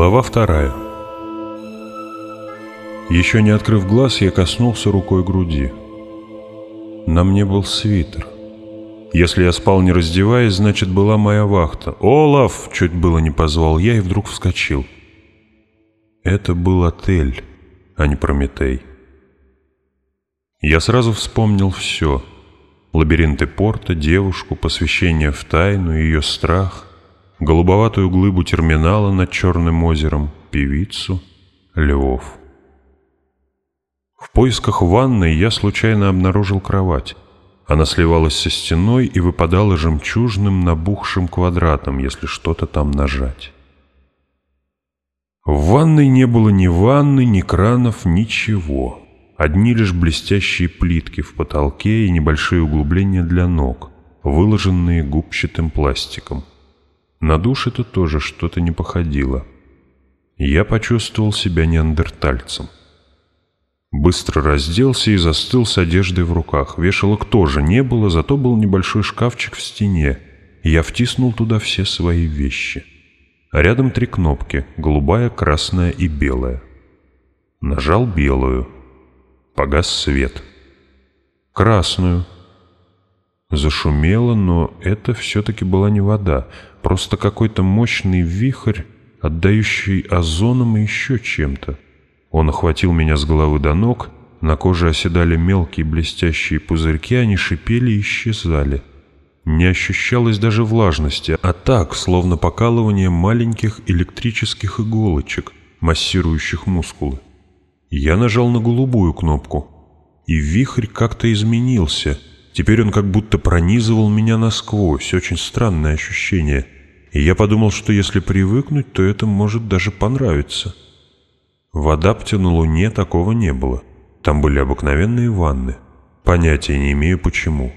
Глава вторая. Еще не открыв глаз, я коснулся рукой груди. На мне был свитер. Если я спал не раздеваясь, значит, была моя вахта. «Олаф!» — чуть было не позвал я и вдруг вскочил. Это был отель, а не Прометей. Я сразу вспомнил все. Лабиринты порта, девушку, посвящение в тайну, ее страх — голубоватую глыбу терминала над Черным озером, певицу, львов. В поисках ванной я случайно обнаружил кровать. Она сливалась со стеной и выпадала жемчужным набухшим квадратом, если что-то там нажать. В ванной не было ни ванны, ни кранов, ничего. Одни лишь блестящие плитки в потолке и небольшие углубления для ног, выложенные губчатым пластиком — на душ это тоже что-то не походило. Я почувствовал себя неандертальцем. Быстро разделся и застыл с одеждой в руках. Вешалок тоже не было, зато был небольшой шкафчик в стене. Я втиснул туда все свои вещи. Рядом три кнопки — голубая, красная и белая. Нажал белую. Погас свет. Красную. Зашумело, но это все-таки была не вода — Просто какой-то мощный вихрь, отдающий озоном и еще чем-то. Он охватил меня с головы до ног, на коже оседали мелкие блестящие пузырьки, они шипели и исчезали. Не ощущалось даже влажности, а так, словно покалывание маленьких электрических иголочек, массирующих мускулы. Я нажал на голубую кнопку, и вихрь как-то изменился — Теперь он как будто пронизывал меня насквозь, очень странное ощущение. И я подумал, что если привыкнуть, то это может даже понравиться. В адапте на Луне такого не было. Там были обыкновенные ванны. Понятия не имею почему.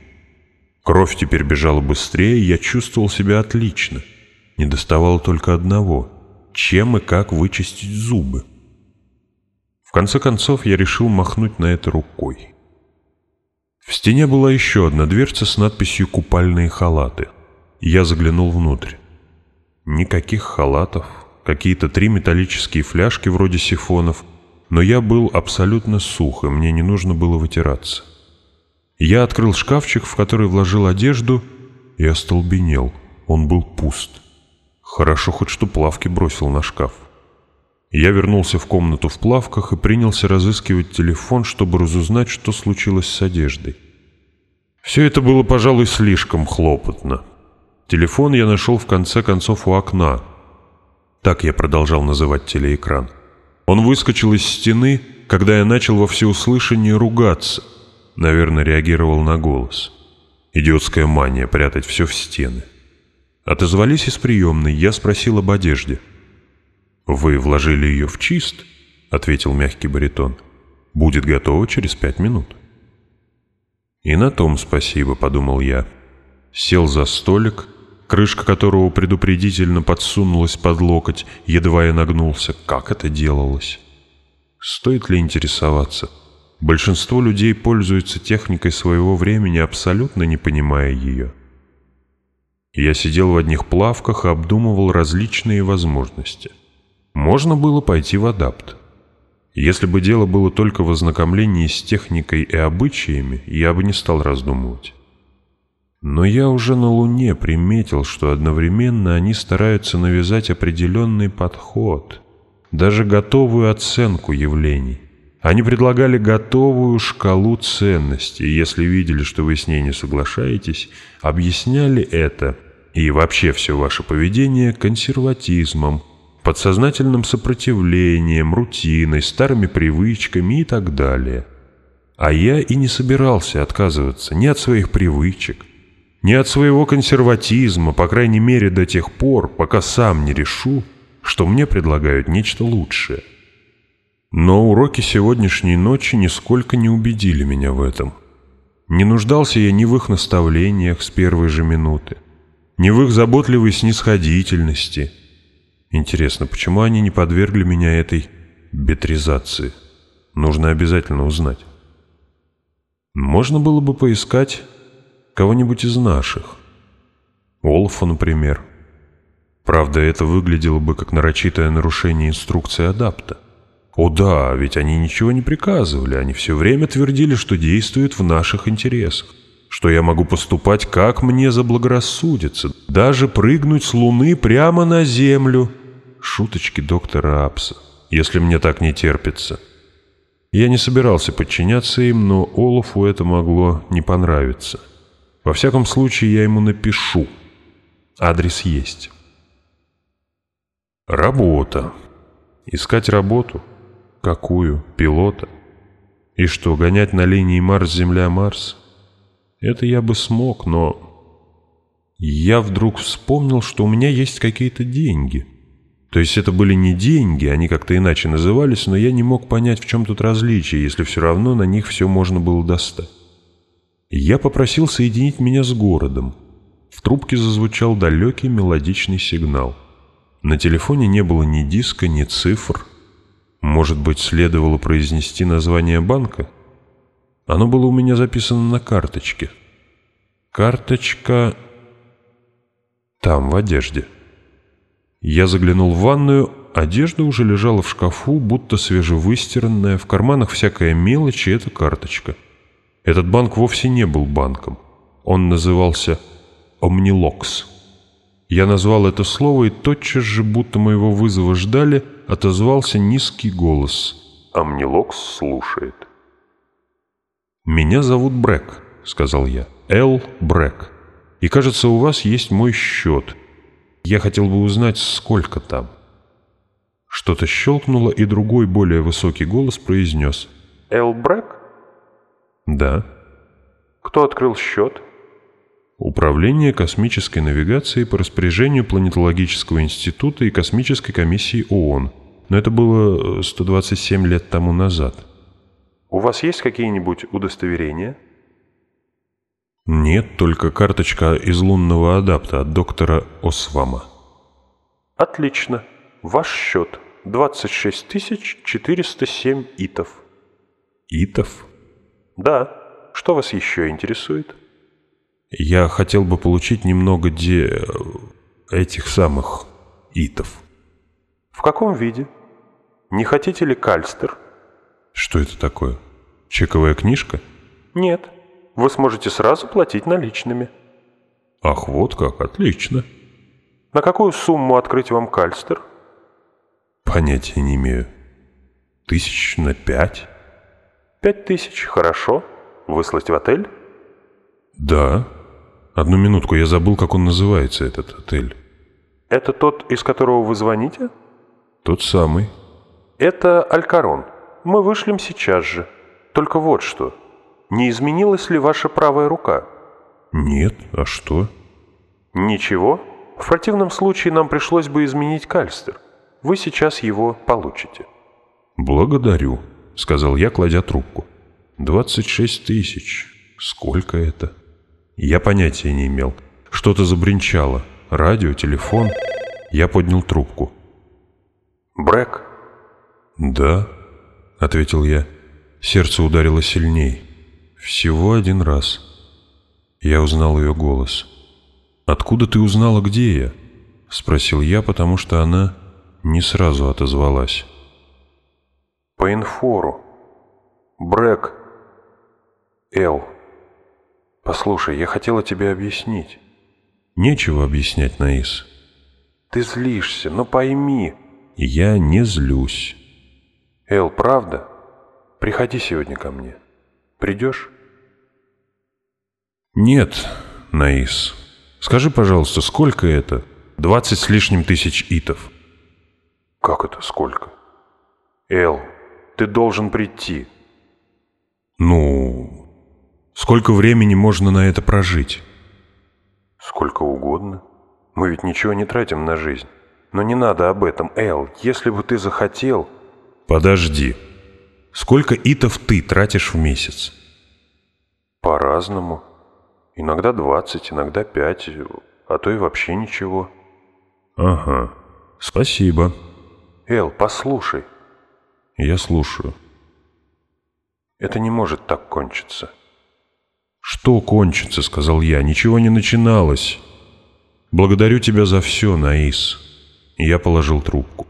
Кровь теперь бежала быстрее, я чувствовал себя отлично. Не доставало только одного — чем и как вычистить зубы. В конце концов, я решил махнуть на это рукой. В стене была еще одна дверца с надписью «Купальные халаты». Я заглянул внутрь. Никаких халатов, какие-то три металлические фляжки вроде сифонов, но я был абсолютно сух, и мне не нужно было вытираться. Я открыл шкафчик, в который вложил одежду, и остолбенел. Он был пуст. Хорошо хоть что плавки бросил на шкаф. Я вернулся в комнату в плавках и принялся разыскивать телефон, чтобы разузнать, что случилось с одеждой. Все это было, пожалуй, слишком хлопотно. Телефон я нашел в конце концов у окна. Так я продолжал называть телеэкран. Он выскочил из стены, когда я начал во всеуслышание ругаться. Наверное, реагировал на голос. Идиотская мания прятать все в стены. Отозвались из приемной, я спросил об одежде — «Вы вложили ее в чист», — ответил мягкий баритон. «Будет готово через пять минут». «И на том спасибо», — подумал я. Сел за столик, крышка которого предупредительно подсунулась под локоть, едва я нагнулся. Как это делалось? Стоит ли интересоваться? Большинство людей пользуются техникой своего времени, абсолютно не понимая ее. Я сидел в одних плавках и обдумывал различные возможности — можно было пойти в адапт. Если бы дело было только в ознакомлении с техникой и обычаями, я бы не стал раздумывать. Но я уже на Луне приметил, что одновременно они стараются навязать определенный подход, даже готовую оценку явлений. Они предлагали готовую шкалу ценностей, если видели, что вы с ней не соглашаетесь, объясняли это и вообще все ваше поведение консерватизмом, подсознательным сопротивлением, рутиной, старыми привычками и так далее. А я и не собирался отказываться ни от своих привычек, ни от своего консерватизма, по крайней мере до тех пор, пока сам не решу, что мне предлагают нечто лучшее. Но уроки сегодняшней ночи нисколько не убедили меня в этом. Не нуждался я ни в их наставлениях с первой же минуты, ни в их заботливой снисходительности – Интересно, почему они не подвергли меня этой бетризации? Нужно обязательно узнать. Можно было бы поискать кого-нибудь из наших. Олфа, например. Правда, это выглядело бы как нарочитое нарушение инструкции адапта. О да, ведь они ничего не приказывали, они все время твердили, что действуют в наших интересах, что я могу поступать, как мне заблагорассудится, даже прыгнуть с луны прямо на землю — шуточки доктора Апса, если мне так не терпится. Я не собирался подчиняться им, но Олафу это могло не понравиться. Во всяком случае, я ему напишу. Адрес есть. Работа. Искать работу? Какую? Пилота? И что, гонять на линии Марс-Земля-Марс? Это я бы смог, но... Я вдруг вспомнил, что у меня есть какие-то деньги. То есть это были не деньги, они как-то иначе назывались, но я не мог понять, в чем тут различие, если все равно на них все можно было достать. Я попросил соединить меня с городом. В трубке зазвучал далекий мелодичный сигнал. На телефоне не было ни диска, ни цифр. Может быть, следовало произнести название банка? Оно было у меня записано на карточке. Карточка там, в одежде. Я заглянул в ванную, одежда уже лежала в шкафу, будто свежевыстиранная, в карманах всякая мелочь и эта карточка. Этот банк вовсе не был банком. Он назывался «Омнилокс». Я назвал это слово, и тотчас же, будто моего вызова ждали, отозвался низкий голос. «Омнилокс слушает». «Меня зовут Брэк», — сказал я. «Эл Брэк. И, кажется, у вас есть мой счет». Я хотел бы узнать, сколько там». Что-то щелкнуло, и другой, более высокий голос произнес. «Эл Брэк?» «Да». «Кто открыл счет?» Управление космической навигации по распоряжению Планетологического института и Космической комиссии ООН. Но это было э, 127 лет тому назад. «У вас есть какие-нибудь удостоверения?» Нет, только карточка из лунного адапта от доктора Освама. Отлично. Ваш счет 26 407 итов. Итов? Да. Что вас еще интересует? Я хотел бы получить немного де... этих самых итов. В каком виде? Не хотите ли кальстер? Что это такое? Чековая книжка? Нет вы сможете сразу платить наличными. Ах, вот как, отлично. На какую сумму открыть вам кальстер? Понятия не имею. Тысяч на пять? Пять тысяч, хорошо. Выслать в отель? Да. Одну минутку, я забыл, как он называется, этот отель. Это тот, из которого вы звоните? Тот самый. Это Алькарон. Мы вышлем сейчас же. Только вот что. Не изменилась ли ваша правая рука? Нет, а что? Ничего. В противном случае нам пришлось бы изменить кальстер. Вы сейчас его получите. Благодарю, сказал я, кладя трубку. Двадцать шесть тысяч. Сколько это? Я понятия не имел. Что-то забринчало. Радио, телефон. Я поднял трубку. «Брэк?» «Да», — ответил я. Сердце ударило сильней. «Всего один раз». Я узнал ее голос. «Откуда ты узнала, где я?» — спросил я, потому что она не сразу отозвалась. «По инфору. Брэк. Эл. Послушай, я хотела тебе объяснить». «Нечего объяснять, Наис». «Ты злишься, но пойми». «Я не злюсь». «Эл, правда? Приходи сегодня ко мне. Придешь?» «Нет, Наис. Скажи, пожалуйста, сколько это? Двадцать с лишним тысяч итов». «Как это сколько?» «Эл, ты должен прийти». «Ну, сколько времени можно на это прожить?» «Сколько угодно. Мы ведь ничего не тратим на жизнь. Но не надо об этом, Эл. Если бы ты захотел...» «Подожди. Сколько итов ты тратишь в месяц?» «По-разному. Иногда двадцать, иногда пять, а то и вообще ничего. Ага, спасибо. Эл, послушай. Я слушаю. Это не может так кончиться. Что кончится, сказал я, ничего не начиналось. Благодарю тебя за все, Наис. Я положил трубку.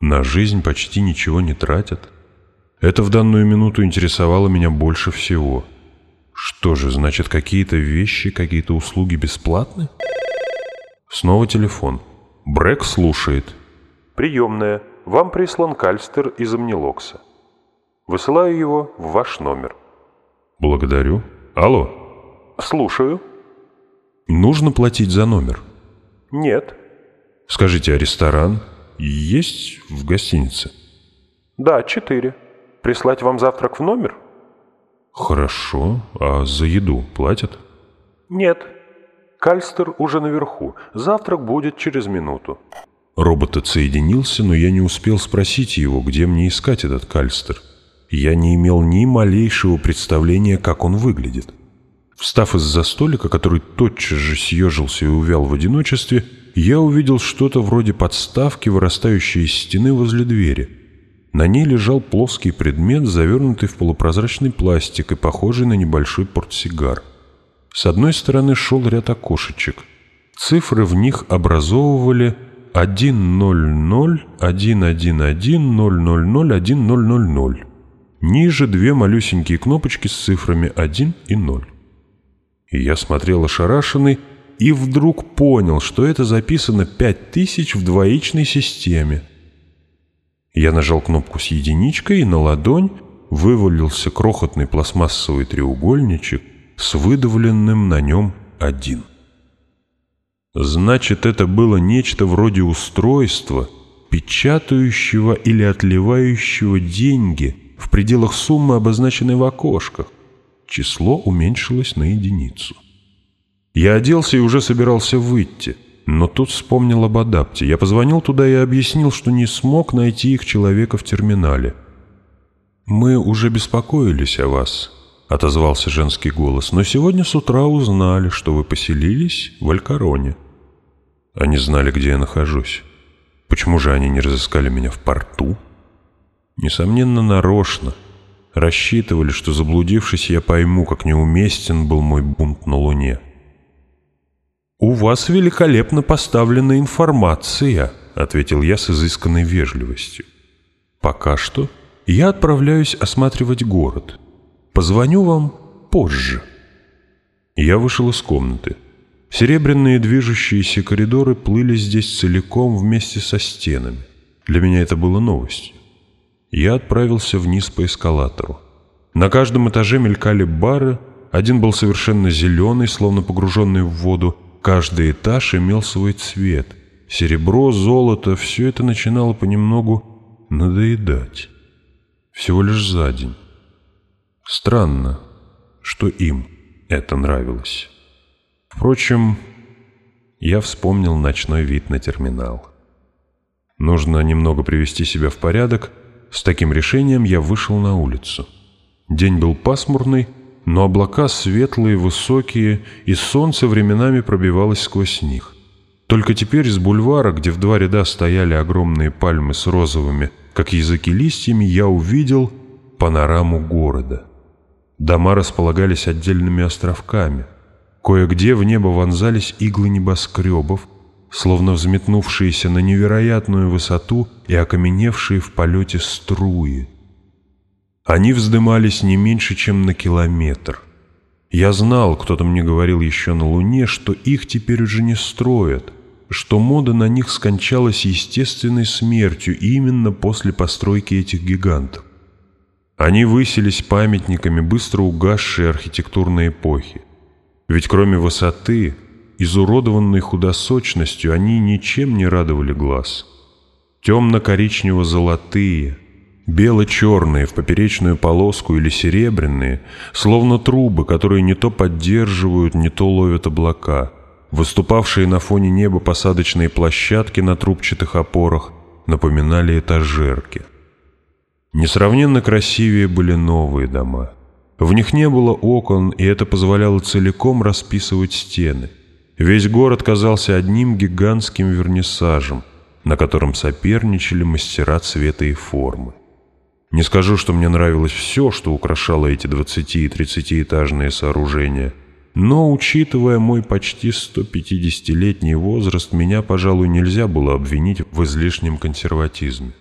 На жизнь почти ничего не тратят. Это в данную минуту интересовало меня больше всего — что же, значит, какие-то вещи, какие-то услуги бесплатны? Снова телефон. Брэк слушает. «Приемная. Вам прислан кальстер из амнилокса. Высылаю его в ваш номер». «Благодарю. Алло». «Слушаю». «Нужно платить за номер?» «Нет». «Скажите, а ресторан есть в гостинице?» «Да, четыре. Прислать вам завтрак в номер?» Хорошо, а за еду платят? Нет. Кальстер уже наверху. Завтрак будет через минуту. Робот отсоединился, но я не успел спросить его, где мне искать этот кальстер. Я не имел ни малейшего представления, как он выглядит. Встав из-за столика, который тотчас же съежился и увял в одиночестве, я увидел что-то вроде подставки, вырастающей из стены возле двери — на ней лежал плоский предмет, завернутый в полупрозрачный пластик и похожий на небольшой портсигар. С одной стороны шел ряд окошечек. Цифры в них образовывали 1-0-0-1-1-1-0-0-0-1-0-0-0. Ниже две малюсенькие кнопочки с цифрами 1 и 0. И я смотрел ошарашенный и вдруг понял, что это записано 5000 в двоичной системе – я нажал кнопку с единичкой, и на ладонь вывалился крохотный пластмассовый треугольничек с выдавленным на нем один. Значит, это было нечто вроде устройства, печатающего или отливающего деньги в пределах суммы, обозначенной в окошках. Число уменьшилось на единицу. Я оделся и уже собирался выйти – но тут вспомнил об адапте. Я позвонил туда и объяснил, что не смог найти их человека в терминале. «Мы уже беспокоились о вас», — отозвался женский голос, «но сегодня с утра узнали, что вы поселились в Алькароне». Они знали, где я нахожусь. Почему же они не разыскали меня в порту? Несомненно, нарочно. Рассчитывали, что заблудившись, я пойму, как неуместен был мой бунт на Луне. «У вас великолепно поставлена информация», — ответил я с изысканной вежливостью. «Пока что я отправляюсь осматривать город. Позвоню вам позже». Я вышел из комнаты. Серебряные движущиеся коридоры плыли здесь целиком вместе со стенами. Для меня это было новостью. Я отправился вниз по эскалатору. На каждом этаже мелькали бары, один был совершенно зеленый, словно погруженный в воду, Каждый этаж имел свой цвет. Серебро, золото — все это начинало понемногу надоедать. Всего лишь за день. Странно, что им это нравилось. Впрочем, я вспомнил ночной вид на терминал. Нужно немного привести себя в порядок. С таким решением я вышел на улицу. День был пасмурный, но облака светлые, высокие, и солнце временами пробивалось сквозь них. Только теперь с бульвара, где в два ряда стояли огромные пальмы с розовыми, как языки листьями, я увидел панораму города. Дома располагались отдельными островками. Кое-где в небо вонзались иглы небоскребов, словно взметнувшиеся на невероятную высоту и окаменевшие в полете струи. Они вздымались не меньше, чем на километр. Я знал, кто-то мне говорил еще на Луне, что их теперь уже не строят, что мода на них скончалась естественной смертью именно после постройки этих гигантов. Они выселись памятниками быстро угасшей архитектурной эпохи. Ведь кроме высоты, изуродованной худосочностью, они ничем не радовали глаз. Темно-коричнево-золотые – Бело-черные в поперечную полоску или серебряные, словно трубы, которые не то поддерживают, не то ловят облака. Выступавшие на фоне неба посадочные площадки на трубчатых опорах напоминали этажерки. Несравненно красивее были новые дома. В них не было окон, и это позволяло целиком расписывать стены. Весь город казался одним гигантским вернисажем, на котором соперничали мастера цвета и формы. Не скажу, что мне нравилось все, что украшало эти 20- и 30-этажные сооружения, но, учитывая мой почти 150-летний возраст, меня, пожалуй, нельзя было обвинить в излишнем консерватизме.